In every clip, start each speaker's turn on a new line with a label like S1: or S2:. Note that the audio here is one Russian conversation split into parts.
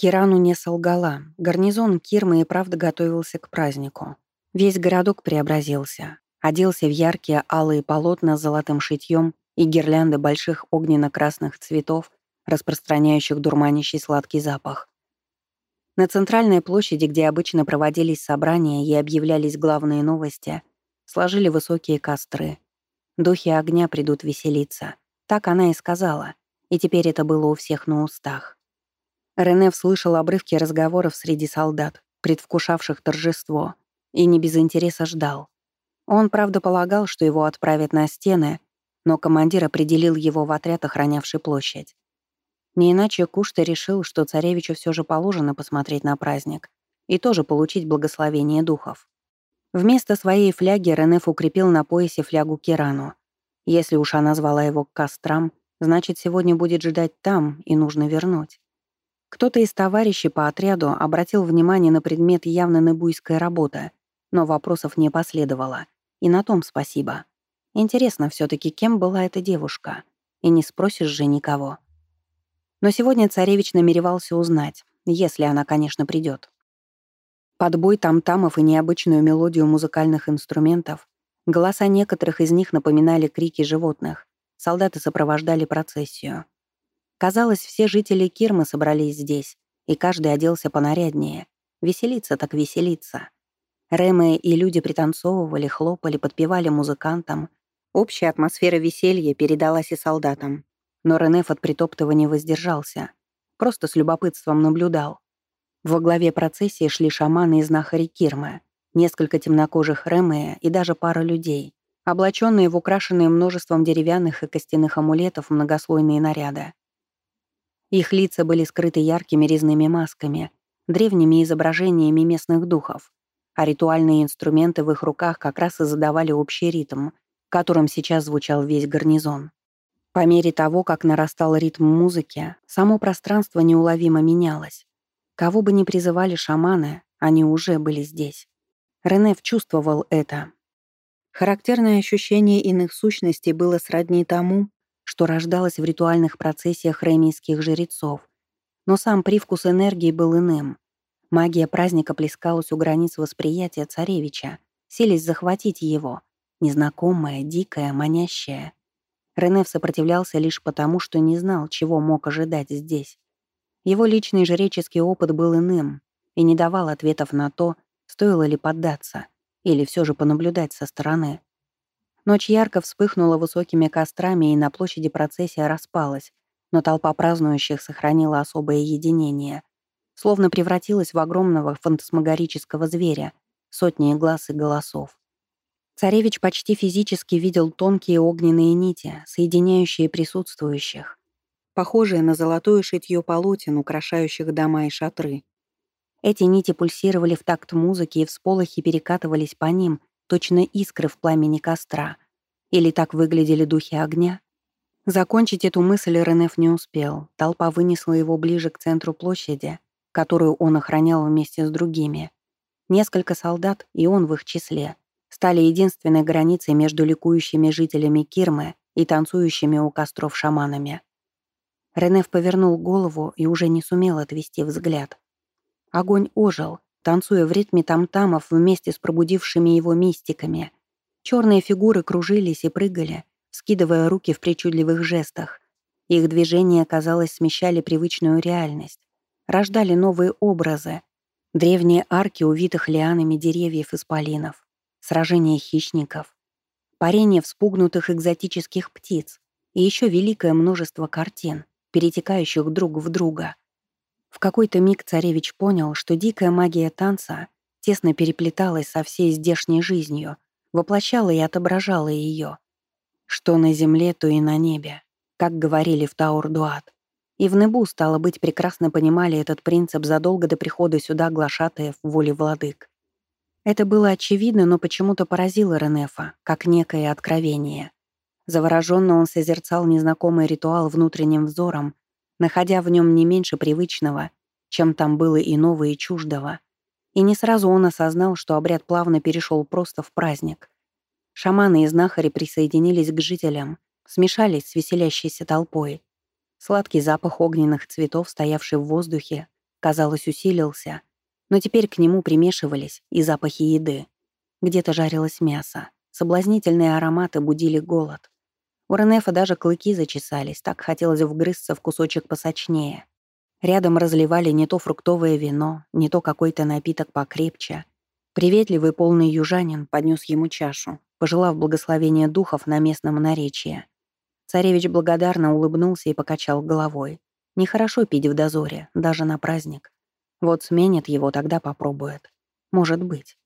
S1: Кирану не солгала. Гарнизон Кирмы и правда готовился к празднику. Весь городок преобразился. Оделся в яркие алые полотна с золотым шитьем и гирлянды больших огненно-красных цветов, распространяющих дурманящий сладкий запах. На центральной площади, где обычно проводились собрания и объявлялись главные новости, сложили высокие костры. Духи огня придут веселиться. Так она и сказала, и теперь это было у всех на устах. Рене слышал обрывки разговоров среди солдат, предвкушавших торжество, и не без интереса ждал. Он, правда, полагал, что его отправят на стены, но командир определил его в отряд, охранявший площадь. Не иначе Кушта решил, что царевичу все же положено посмотреть на праздник и тоже получить благословение духов. Вместо своей фляги Ренеф укрепил на поясе флягу Кирану. Если уж она звала его к кострам, значит, сегодня будет ждать там, и нужно вернуть. Кто-то из товарищей по отряду обратил внимание на предмет явно небуйская работа, но вопросов не последовало. И на том спасибо. Интересно все таки кем была эта девушка. И не спросишь же никого. Но сегодня царевич намеревался узнать, если она, конечно, придет. Подбой там-тамов и необычную мелодию музыкальных инструментов, голоса некоторых из них напоминали крики животных, солдаты сопровождали процессию. Казалось, все жители Кирмы собрались здесь, и каждый оделся понаряднее. Веселиться так веселиться. Рэмы и люди пританцовывали, хлопали, подпевали музыкантам. Общая атмосфера веселья передалась и солдатам. Но Ренеф от притоптывания воздержался. Просто с любопытством наблюдал. Во главе процессии шли шаманы и знахари Кирмы, несколько темнокожих Рэмэ и даже пара людей, облаченные в украшенные множеством деревянных и костяных амулетов многослойные наряды. Их лица были скрыты яркими резными масками, древними изображениями местных духов, а ритуальные инструменты в их руках как раз и задавали общий ритм, которым сейчас звучал весь гарнизон. По мере того, как нарастал ритм музыки, само пространство неуловимо менялось. Кого бы ни призывали шаманы, они уже были здесь. Ренеф чувствовал это. Характерное ощущение иных сущностей было сродни тому, что рождалось в ритуальных процессиях ремийских жрецов. Но сам привкус энергии был иным. Магия праздника плескалась у границ восприятия царевича, селись захватить его, незнакомая, дикая, манящая. Ренеф сопротивлялся лишь потому, что не знал, чего мог ожидать здесь. Его личный жреческий опыт был иным и не давал ответов на то, стоило ли поддаться или все же понаблюдать со стороны. Ночь ярко вспыхнула высокими кострами, и на площади процессия распалась, но толпа празднующих сохранила особое единение словно превратилась в огромного фантасмагорического зверя, сотни глаз и голосов. Царевич почти физически видел тонкие огненные нити, соединяющие присутствующих, похожие на золотое шитье полотен, украшающих дома и шатры. Эти нити пульсировали в такт музыки и всполохи перекатывались по ним, точно искры в пламени костра. Или так выглядели духи огня? Закончить эту мысль Ренеф не успел. Толпа вынесла его ближе к центру площади, которую он охранял вместе с другими. Несколько солдат, и он в их числе, стали единственной границей между ликующими жителями Кирмы и танцующими у костров шаманами. Ренеф повернул голову и уже не сумел отвести взгляд. Огонь ожил, танцуя в ритме тамтамов вместе с пробудившими его мистиками. Черные фигуры кружились и прыгали, скидывая руки в причудливых жестах. Их движения, казалось, смещали привычную реальность рождали новые образы. Древние арки увитых лианами деревьев исполинов, сражения хищников, парение вспугнутых экзотических птиц и еще великое множество картин, перетекающих друг в друга. В какой-то миг царевич понял, что дикая магия танца тесно переплеталась со всей здешней жизнью, воплощала и отображала ее. Что на земле, то и на небе, как говорили в Таур-Дуат. И в Небу, стало быть, прекрасно понимали этот принцип задолго до прихода сюда глашатаев воли владык. Это было очевидно, но почему-то поразило Ренефа, как некое откровение. Завороженно он созерцал незнакомый ритуал внутренним взором, находя в нем не меньше привычного, чем там было иного и чуждого. И не сразу он осознал, что обряд плавно перешел просто в праздник. Шаманы и знахари присоединились к жителям, смешались с веселящейся толпой — Сладкий запах огненных цветов, стоявший в воздухе, казалось, усилился, но теперь к нему примешивались и запахи еды. Где-то жарилось мясо, соблазнительные ароматы будили голод. У Ренефа даже клыки зачесались, так хотелось вгрызться в кусочек посочнее. Рядом разливали не то фруктовое вино, не то какой-то напиток покрепче. Приветливый полный южанин поднес ему чашу, пожелав благословения духов на местном наречии. Царевич благодарно улыбнулся и покачал головой. Нехорошо пить в дозоре, даже на праздник. Вот сменят его, тогда попробует. Может быть.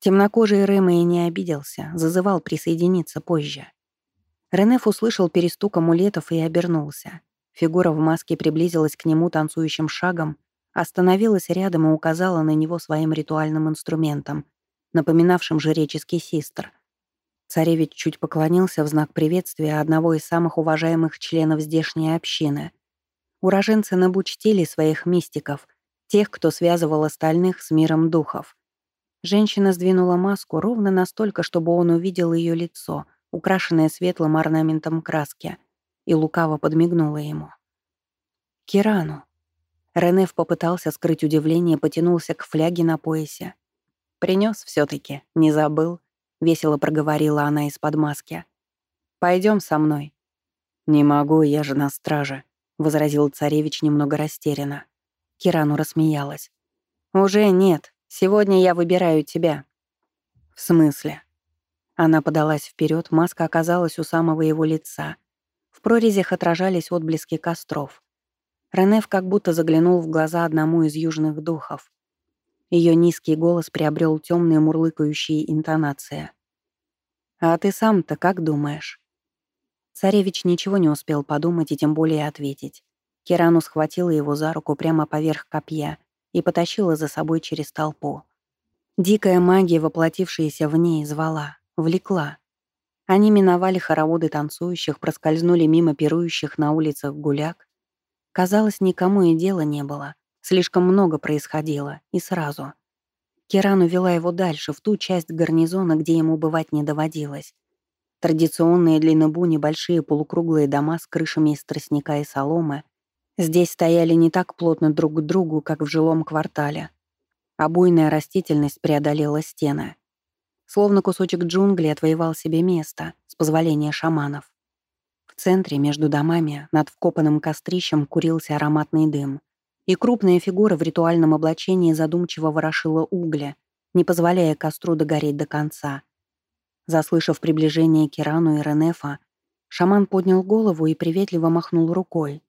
S1: Темнокожий Рэма и не обиделся, зазывал присоединиться позже. Ренеф услышал перестук амулетов и обернулся. Фигура в маске приблизилась к нему танцующим шагом, остановилась рядом и указала на него своим ритуальным инструментом, напоминавшим жреческий систр. Царевич чуть поклонился в знак приветствия одного из самых уважаемых членов здешней общины. Уроженцы набучтили своих мистиков, тех, кто связывал остальных с миром духов. Женщина сдвинула маску ровно настолько, чтобы он увидел ее лицо — украшенная светлым орнаментом краски, и лукаво подмигнула ему. «Кирану». Ренеф попытался скрыть удивление, потянулся к фляге на поясе. Принес все таки не забыл», — весело проговорила она из-под маски. Пойдем со мной». «Не могу, я же на страже», — возразил царевич немного растерянно. Кирану рассмеялась. «Уже нет. Сегодня я выбираю тебя». «В смысле?» Она подалась вперед, маска оказалась у самого его лица. В прорезях отражались отблески костров. Ренеф как будто заглянул в глаза одному из южных духов. Ее низкий голос приобрел темные мурлыкающие интонации. «А ты сам-то как думаешь?» Царевич ничего не успел подумать и тем более ответить. Кирану схватила его за руку прямо поверх копья и потащила за собой через толпу. Дикая магия, воплотившаяся в ней, звала. Влекла. Они миновали хороводы танцующих, проскользнули мимо пирующих на улицах гуляк. Казалось, никому и дела не было. Слишком много происходило, и сразу. Киран увела его дальше, в ту часть гарнизона, где ему бывать не доводилось. Традиционные для Набу небольшие полукруглые дома с крышами из тростника и соломы здесь стояли не так плотно друг к другу, как в жилом квартале. Буйная растительность преодолела стены. Словно кусочек джунглей отвоевал себе место, с позволения шаманов. В центре, между домами, над вкопанным кострищем курился ароматный дым. И крупная фигура в ритуальном облачении задумчиво ворошила угли, не позволяя костру догореть до конца. Заслышав приближение Кирану и Ренефа, шаман поднял голову и приветливо махнул рукой.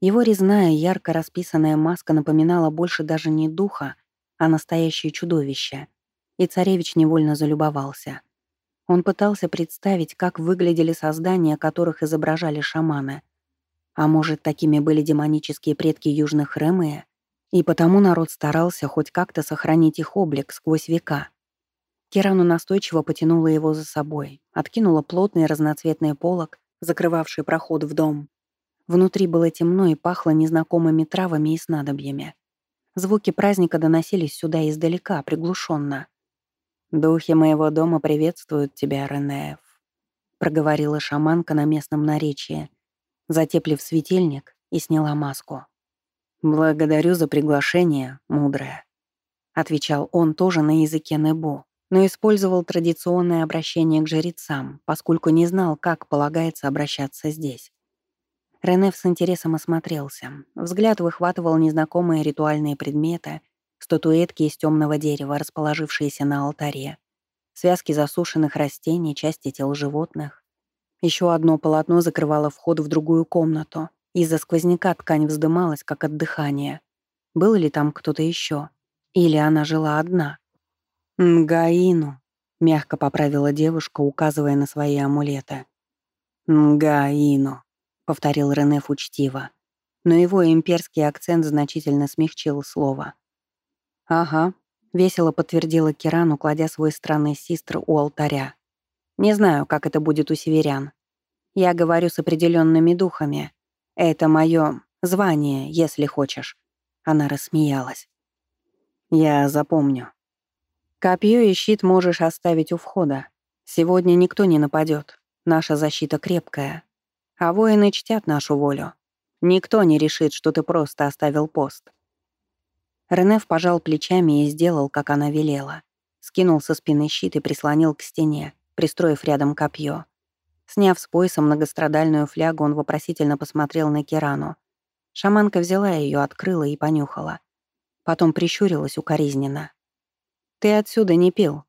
S1: Его резная, ярко расписанная маска напоминала больше даже не духа, а настоящее чудовище — и царевич невольно залюбовался. Он пытался представить, как выглядели создания, которых изображали шаманы. А может, такими были демонические предки южных Ремея? И потому народ старался хоть как-то сохранить их облик сквозь века. Кирану настойчиво потянула его за собой, откинула плотный разноцветный полог, закрывавший проход в дом. Внутри было темно и пахло незнакомыми травами и снадобьями. Звуки праздника доносились сюда издалека, приглушенно. «Духи моего дома приветствуют тебя, Ренеев», — проговорила шаманка на местном наречии, затеплив светильник и сняла маску. «Благодарю за приглашение, мудрая», — отвечал он тоже на языке Небу, но использовал традиционное обращение к жрецам, поскольку не знал, как полагается обращаться здесь. Ренеф с интересом осмотрелся. Взгляд выхватывал незнакомые ритуальные предметы — статуэтки из темного дерева, расположившиеся на алтаре, связки засушенных растений, части тел животных. Еще одно полотно закрывало вход в другую комнату. Из-за сквозняка ткань вздымалась, как от дыхания. Был ли там кто-то еще? Или она жила одна? «Нгаину», — мягко поправила девушка, указывая на свои амулеты. «Нгаину», — повторил Ренеф учтиво. Но его имперский акцент значительно смягчил слово. «Ага», — весело подтвердила Кирану, кладя свой странный систр у алтаря. «Не знаю, как это будет у северян. Я говорю с определенными духами. Это мое звание, если хочешь». Она рассмеялась. «Я запомню. Копье и щит можешь оставить у входа. Сегодня никто не нападет. Наша защита крепкая. А воины чтят нашу волю. Никто не решит, что ты просто оставил пост. Ренеф пожал плечами и сделал, как она велела. Скинул со спины щит и прислонил к стене, пристроив рядом копье. Сняв с пояса многострадальную флягу, он вопросительно посмотрел на Кирану. Шаманка взяла ее, открыла и понюхала. Потом прищурилась укоризненно. «Ты отсюда не пил?»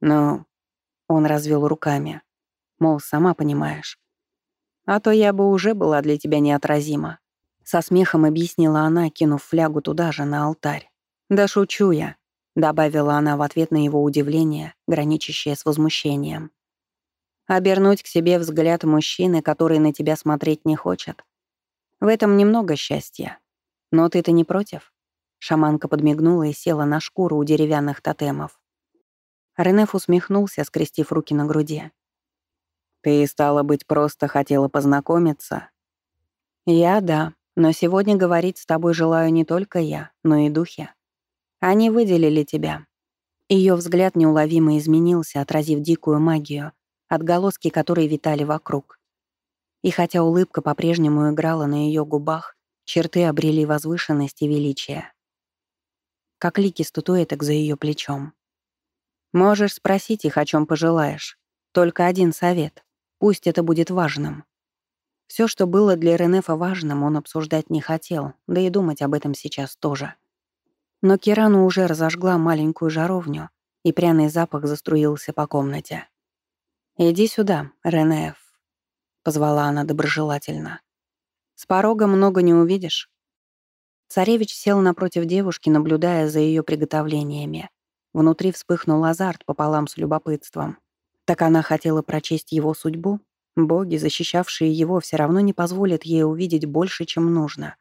S1: «Ну...» Он развел руками. Мол, сама понимаешь. «А то я бы уже была для тебя неотразима». Со смехом объяснила она, кинув флягу туда же, на алтарь. «Да шучу я», — добавила она в ответ на его удивление, граничащее с возмущением. «Обернуть к себе взгляд мужчины, который на тебя смотреть не хочет. В этом немного счастья. Но ты-то не против?» Шаманка подмигнула и села на шкуру у деревянных тотемов. Ренеф усмехнулся, скрестив руки на груди. «Ты, стала быть, просто хотела познакомиться?» «Я — да, но сегодня говорить с тобой желаю не только я, но и духи. Они выделили тебя». Ее взгляд неуловимо изменился, отразив дикую магию, отголоски которой витали вокруг. И хотя улыбка по-прежнему играла на ее губах, черты обрели возвышенность и величие как лики статуэток за ее плечом. «Можешь спросить их, о чем пожелаешь. Только один совет. Пусть это будет важным». Все, что было для Ренефа важным, он обсуждать не хотел, да и думать об этом сейчас тоже. Но Кирану уже разожгла маленькую жаровню, и пряный запах заструился по комнате. «Иди сюда, Ренеф», — позвала она доброжелательно. «С порога много не увидишь. Царевич сел напротив девушки, наблюдая за ее приготовлениями. Внутри вспыхнул азарт пополам с любопытством. Так она хотела прочесть его судьбу? Боги, защищавшие его, все равно не позволят ей увидеть больше, чем нужно.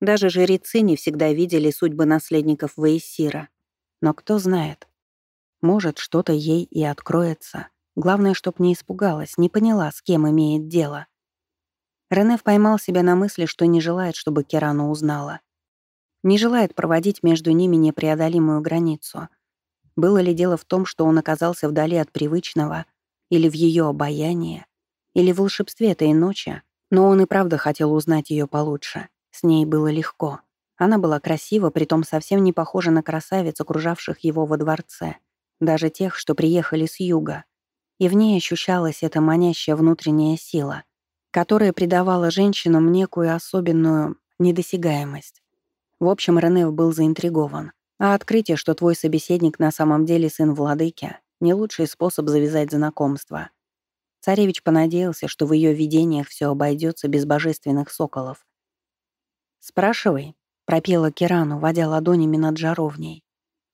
S1: Даже жрецы не всегда видели судьбы наследников Ваесира. Но кто знает. Может, что-то ей и откроется. Главное, чтоб не испугалась, не поняла, с кем имеет дело. Ренеф поймал себя на мысли, что не желает, чтобы Керану узнала не желает проводить между ними непреодолимую границу. Было ли дело в том, что он оказался вдали от привычного, или в ее обаянии, или волшебстве этой ночи, но он и правда хотел узнать ее получше. С ней было легко. Она была красива, притом совсем не похожа на красавиц, окружавших его во дворце, даже тех, что приехали с юга. И в ней ощущалась эта манящая внутренняя сила, которая придавала женщинам некую особенную недосягаемость. В общем, Ренев был заинтригован. А открытие, что твой собеседник на самом деле сын владыки, не лучший способ завязать знакомство. Царевич понадеялся, что в ее видениях все обойдется без божественных соколов. «Спрашивай», — пропела Кирану, водя ладонями над жаровней.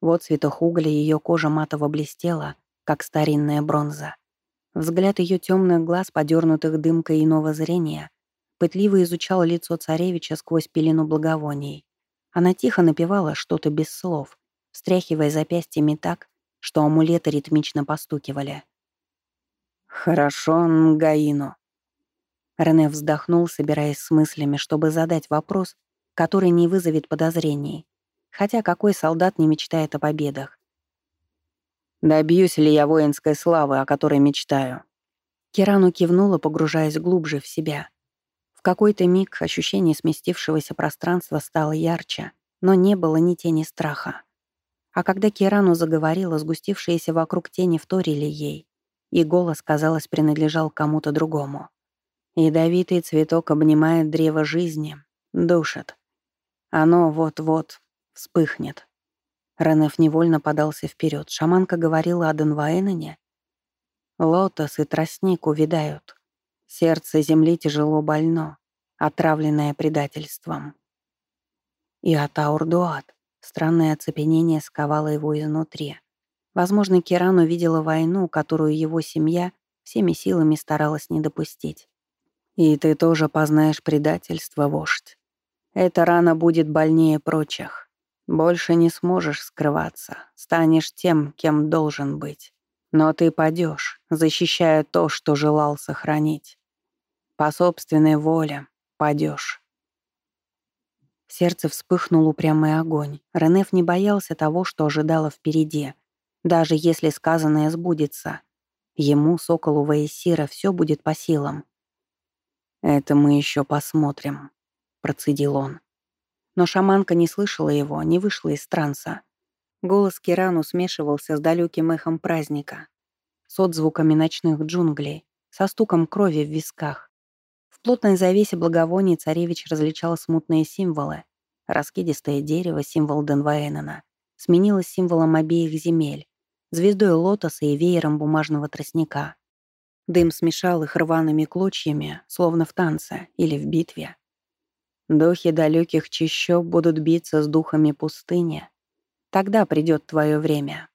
S1: Вот цветах угля ее кожа матово блестела, как старинная бронза. Взгляд ее темных глаз, подернутых дымкой иного зрения, пытливо изучал лицо царевича сквозь пелену благовоний. Она тихо напевала что-то без слов, встряхивая запястьями так, что амулеты ритмично постукивали. «Хорошо, Нгаину». Рене вздохнул, собираясь с мыслями, чтобы задать вопрос, который не вызовет подозрений. Хотя какой солдат не мечтает о победах? «Добьюсь ли я воинской славы, о которой мечтаю?» Кирану кивнула, погружаясь глубже в себя. В какой-то миг ощущение сместившегося пространства стало ярче, но не было ни тени страха. А когда Кирану заговорила, сгустившиеся вокруг тени вторили ей, и голос, казалось, принадлежал кому-то другому. Ядовитый цветок обнимает древо жизни, душит. Оно вот-вот вспыхнет. Ренеф невольно подался вперед. Шаманка говорила о Денваэноне. Лотос и тростник увядают. Сердце земли тяжело больно, отравленное предательством. И Атаурдуат. Странное оцепенение сковало его изнутри. Возможно, Киран увидела войну, которую его семья всеми силами старалась не допустить. «И ты тоже познаешь предательство, вождь. Эта рана будет больнее прочих. Больше не сможешь скрываться, станешь тем, кем должен быть. Но ты падешь, защищая то, что желал сохранить. По собственной воле падешь. В сердце вспыхнул упрямый огонь. Ренеф не боялся того, что ожидало впереди. Даже если сказанное сбудется. Ему, соколу Ваесира, все будет по силам. «Это мы еще посмотрим», — процедил он. Но шаманка не слышала его, не вышла из транса. Голос Кирану смешивался с далеким эхом праздника, с отзвуками ночных джунглей, со стуком крови в висках. В плотной завесе благовоний царевич различал смутные символы. Раскидистое дерево, символ Денваэнена, сменилось символом обеих земель, звездой лотоса и веером бумажного тростника. Дым смешал их рваными клочьями, словно в танце или в битве. Духи далеких чащоб будут биться с духами пустыни. Тогда придет твое время.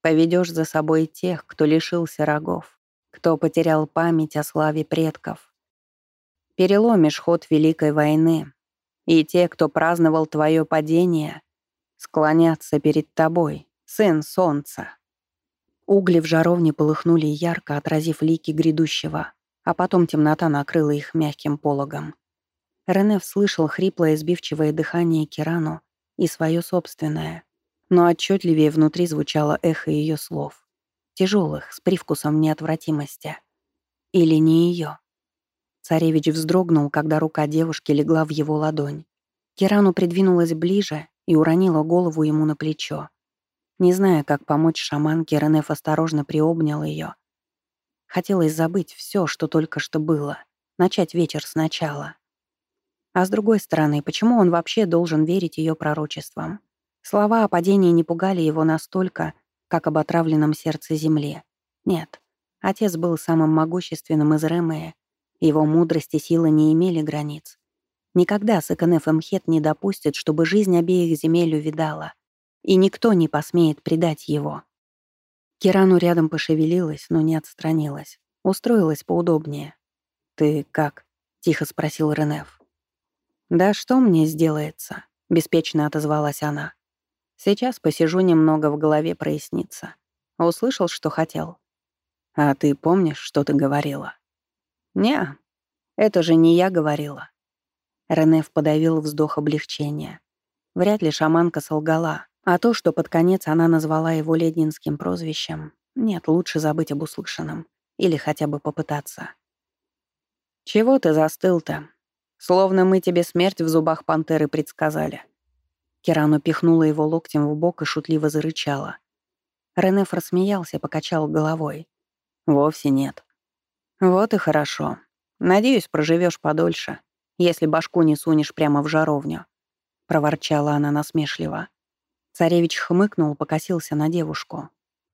S1: Поведешь за собой тех, кто лишился рогов, кто потерял память о славе предков. Переломишь ход Великой войны, и те, кто праздновал твое падение, склонятся перед тобой, сын солнца. Угли в жаровне полыхнули ярко, отразив лики грядущего, а потом темнота накрыла их мягким пологом. Рене слышал хриплое сбивчивое дыхание Кирану и свое собственное, но отчетливее внутри звучало эхо ее слов. Тяжелых, с привкусом неотвратимости. Или не ее. Царевич вздрогнул, когда рука девушки легла в его ладонь. Кирану придвинулась ближе и уронила голову ему на плечо. Не зная, как помочь шаманке, Ренеф осторожно приобнял ее. Хотелось забыть все, что только что было, начать вечер сначала. А с другой стороны, почему он вообще должен верить ее пророчествам? Слова о падении не пугали его настолько, как об отравленном сердце земли. Нет, отец был самым могущественным из Ремея, его мудрость и сила не имели границ. Никогда Сыканеф Мхет не допустит, чтобы жизнь обеих земель увидала, и никто не посмеет предать его. Кирану рядом пошевелилась, но не отстранилась. Устроилась поудобнее. «Ты как?» — тихо спросил Ренеф. «Да что мне сделается?» — беспечно отозвалась она. «Сейчас посижу немного, в голове прояснится. Услышал, что хотел. А ты помнишь, что ты говорила?» «Не, это же не я говорила». Ренеф подавил вздох облегчения. Вряд ли шаманка солгала. А то, что под конец она назвала его леднинским прозвищем, нет, лучше забыть об услышанном. Или хотя бы попытаться. «Чего ты застыл-то?» Словно мы тебе смерть в зубах пантеры предсказали». Кирану пихнула его локтем в бок и шутливо зарычала. Ренеф рассмеялся, покачал головой. «Вовсе нет». «Вот и хорошо. Надеюсь, проживешь подольше, если башку не сунешь прямо в жаровню», — проворчала она насмешливо. Царевич хмыкнул, покосился на девушку.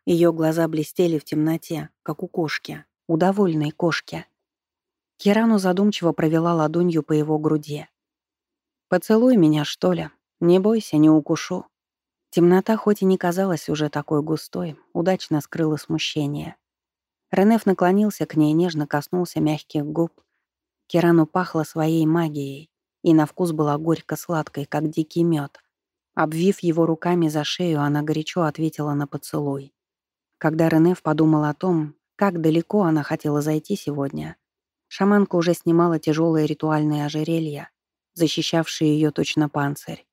S1: Ее глаза блестели в темноте, как у кошки, у кошки. Кирану задумчиво провела ладонью по его груди. «Поцелуй меня, что ли? Не бойся, не укушу». Темнота хоть и не казалась уже такой густой, удачно скрыла смущение. Ренеф наклонился к ней, нежно коснулся мягких губ. Кирану пахло своей магией, и на вкус была горько-сладкой, как дикий мед. Обвив его руками за шею, она горячо ответила на поцелуй. Когда Ренеф подумал о том, как далеко она хотела зайти сегодня, Шаманка уже снимала тяжелые ритуальные ожерелья, защищавшие ее точно панцирь.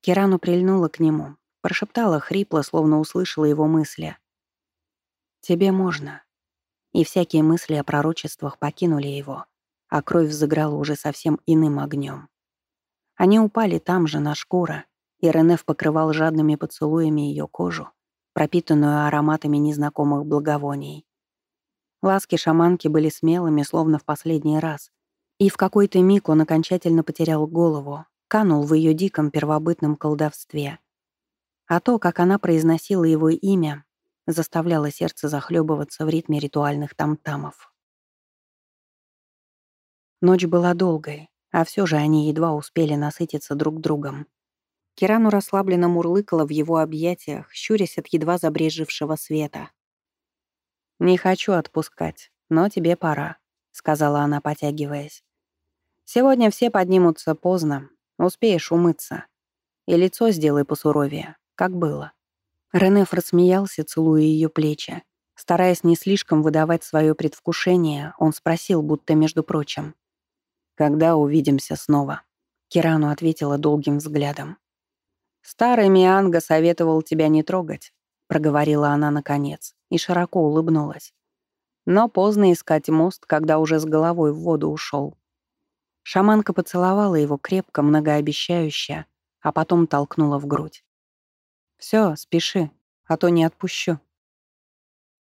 S1: Кирану прильнула к нему, прошептала хрипло, словно услышала его мысли. «Тебе можно». И всякие мысли о пророчествах покинули его, а кровь взыграла уже совсем иным огнем. Они упали там же, на шкура, и Ренеф покрывал жадными поцелуями ее кожу, пропитанную ароматами незнакомых благовоний. Ласки шаманки были смелыми, словно в последний раз. И в какой-то миг он окончательно потерял голову, канул в ее диком первобытном колдовстве. А то, как она произносила его имя, заставляло сердце захлебываться в ритме ритуальных тамтамов. Ночь была долгой, а все же они едва успели насытиться друг другом. Кирану расслабленно мурлыкала в его объятиях, щурясь от едва забрежевшего света. «Не хочу отпускать, но тебе пора», — сказала она, потягиваясь. «Сегодня все поднимутся поздно, успеешь умыться. И лицо сделай посуровее, как было». Ренеф рассмеялся, целуя ее плечи. Стараясь не слишком выдавать свое предвкушение, он спросил, будто между прочим. «Когда увидимся снова?» Кирану ответила долгим взглядом. «Старый Мианга советовал тебя не трогать», — проговорила она наконец и широко улыбнулась. Но поздно искать мост, когда уже с головой в воду ушел. Шаманка поцеловала его крепко, многообещающе, а потом толкнула в грудь. «Всё, спеши, а то не отпущу».